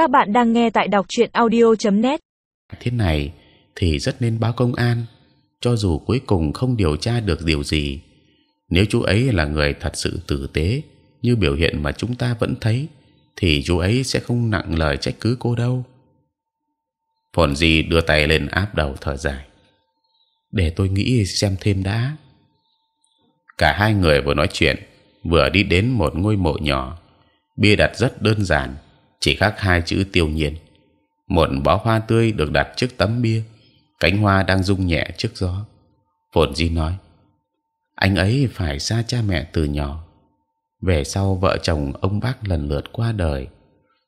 Các bạn đang nghe tại đọc truyện audio.net. Thế này thì rất nên báo công an, cho dù cuối cùng không điều tra được điều gì. Nếu chú ấy là người thật sự tử tế, như biểu hiện mà chúng ta vẫn thấy, thì chú ấy sẽ không nặng lời trách cứ cô đâu. Phồn Di đưa tay lên áp đầu thở dài. Để tôi nghĩ xem thêm đã. Cả hai người vừa nói chuyện, vừa đi đến một ngôi mộ nhỏ. Bia đặt rất đơn giản, chỉ khác hai chữ tiêu nhiên. Một bó hoa tươi được đặt trước tấm bia, cánh hoa đang rung nhẹ trước gió. Phồn Di nói: anh ấy phải xa cha mẹ từ nhỏ. Về sau vợ chồng ông bác lần lượt qua đời,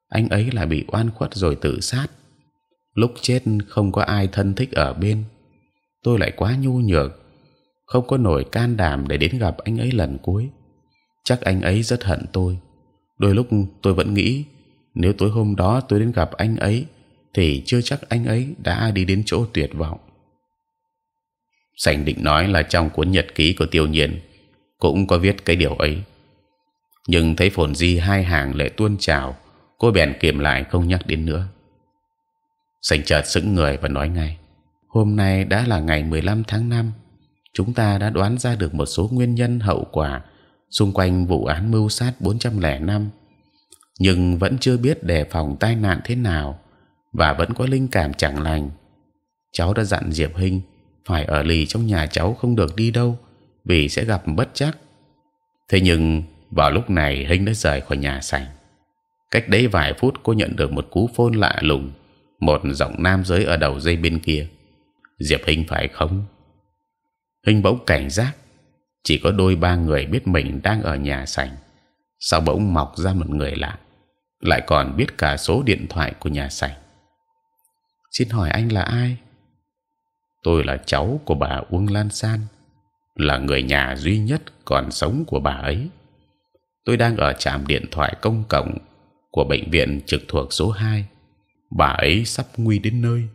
anh ấy lại bị oan khuất rồi tự sát. Lúc chết không có ai thân thích ở bên, tôi lại quá nhu nhược, không có nổi can đảm để đến gặp anh ấy lần cuối. Chắc anh ấy rất hận tôi. Đôi lúc tôi vẫn nghĩ nếu tối hôm đó tôi đến gặp anh ấy, thì chưa chắc anh ấy đã đi đến chỗ tuyệt vọng. Sành định nói là trong cuốn nhật ký của Tiêu Nhiên cũng có viết cái điều ấy, nhưng thấy phồn di hai hàng lệ tuôn trào, cô bèn kiềm lại không nhắc đến nữa. Sành chợt sững người và nói ngay: hôm nay đã là ngày 15 tháng 5 chúng ta đã đoán ra được một số nguyên nhân hậu quả xung quanh vụ án mưu sát 405 nhưng vẫn chưa biết đề phòng tai nạn thế nào và vẫn có linh cảm chẳng lành. Cháu đã dặn Diệp Hinh phải ở lì trong nhà cháu không được đi đâu vì sẽ gặp bất chắc. Thế nhưng vào lúc này Hinh đã rời khỏi nhà sảnh. Cách đấy vài phút cô nhận được một cú phone lạ lùng, một giọng nam giới ở đầu dây bên kia. Diệp Hinh phải không? Hinh bỗng cảnh giác. Chỉ có đôi ba người biết mình đang ở nhà sảnh. Sao bỗng mọc ra một người lạ, lại còn biết cả số điện thoại của nhà sảnh? Xin hỏi anh là ai? Tôi là cháu của bà Uông Lan San, là người nhà duy nhất còn sống của bà ấy. Tôi đang ở trạm điện thoại công cộng của bệnh viện trực thuộc số 2 bà ấy sắp nguy đến nơi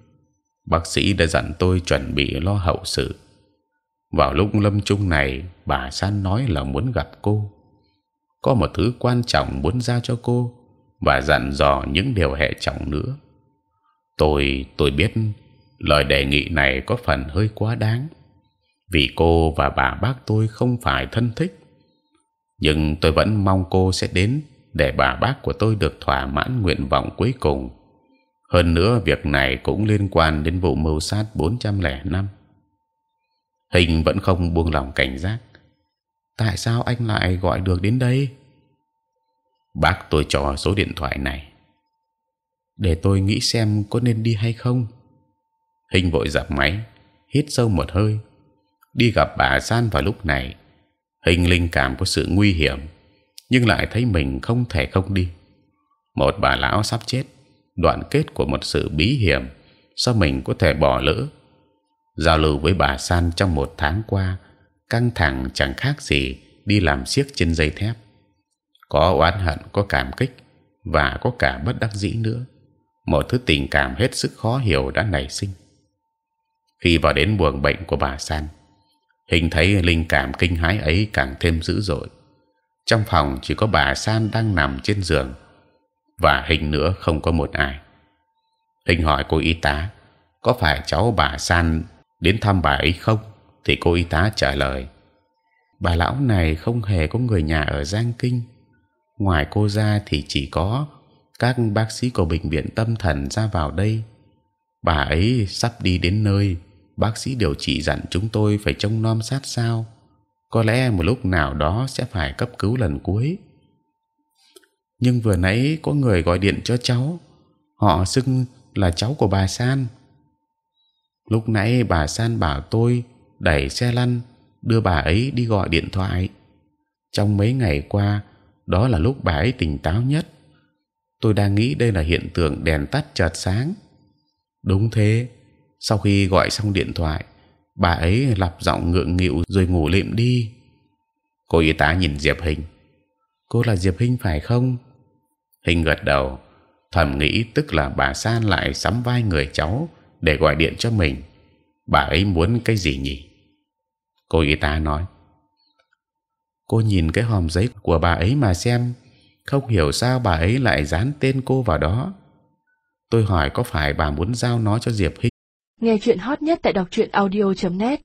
bác sĩ đã dặn tôi chuẩn bị lo hậu sự vào lúc lâm chung này bà san nói là muốn gặp cô có một thứ quan trọng muốn giao cho cô và dặn dò những điều hệ trọng nữa. Tôi tôi biết lời đề nghị này có phần hơi quá đáng, vì cô và bà bác tôi không phải thân thích. Nhưng tôi vẫn mong cô sẽ đến để bà bác của tôi được thỏa mãn nguyện vọng cuối cùng. Hơn nữa, việc này cũng liên quan đến vụ mưu sát 405 hình vẫn không buông lòng cảnh giác. Tại sao anh lại gọi được đến đây? Bác tôi cho số điện thoại này. Để tôi nghĩ xem có nên đi hay không. Hình vội dập máy, hít sâu một hơi. Đi gặp bà san vào lúc này. Hình linh cảm có sự nguy hiểm, nhưng lại thấy mình không thể không đi. Một bà lão sắp chết, đoạn kết của một sự bí hiểm, sao mình có thể bỏ lỡ? Giao lưu với bà san trong một tháng qua, căng thẳng chẳng khác gì đi làm xiếc trên dây thép có oán hận, có cảm kích và có cả bất đắc dĩ nữa một thứ tình cảm hết sức khó hiểu đã nảy sinh khi vào đến buồng bệnh của bà san, hình thấy linh cảm kinh hãi ấy càng thêm dữ dội trong phòng chỉ có bà san đang nằm trên giường và hình nữa không có một ai. Hình hỏi cô y tá, có phải cháu bà San đến thăm bà ấy không? Thì cô y tá trả lời, bà lão này không hề có người nhà ở Giang Kinh. Ngoài cô ra thì chỉ có các bác sĩ của bệnh viện tâm thần ra vào đây. Bà ấy sắp đi đến nơi, bác sĩ điều trị dặn chúng tôi phải trông nom sát sao. Có lẽ một lúc nào đó sẽ phải cấp cứu lần cuối nhưng vừa nãy có người gọi điện cho cháu họ xưng là cháu của bà san lúc nãy bà san bảo tôi đẩy xe lăn, đưa bà ấy đi gọi điện thoại trong mấy ngày qua đó là lúc bà ấy tỉnh táo nhất. Tôi đang nghĩ đây là hiện tượng đèn tắt chợt sáng. Đúng thế, sau khi gọi xong điện thoại, bà ấy lặp giọng ngượng nghịu rồi ngủ lịm đi. Cô y tá nhìn diệp hình. Cô là diệp hình phải không? Hình gật đầu, thầm nghĩ tức là bà san lại sắm vai người cháu để gọi điện cho mình. Bà ấy muốn cái gì nhỉ? Cô y tá nói cô nhìn cái hòm giấy của bà ấy mà xem, không hiểu sao bà ấy lại dán tên cô vào đó. Tôi hỏi có phải bà muốn giao nó cho diệp hinh? Nghe chuyện hot nhất tại đọc truyện audio.net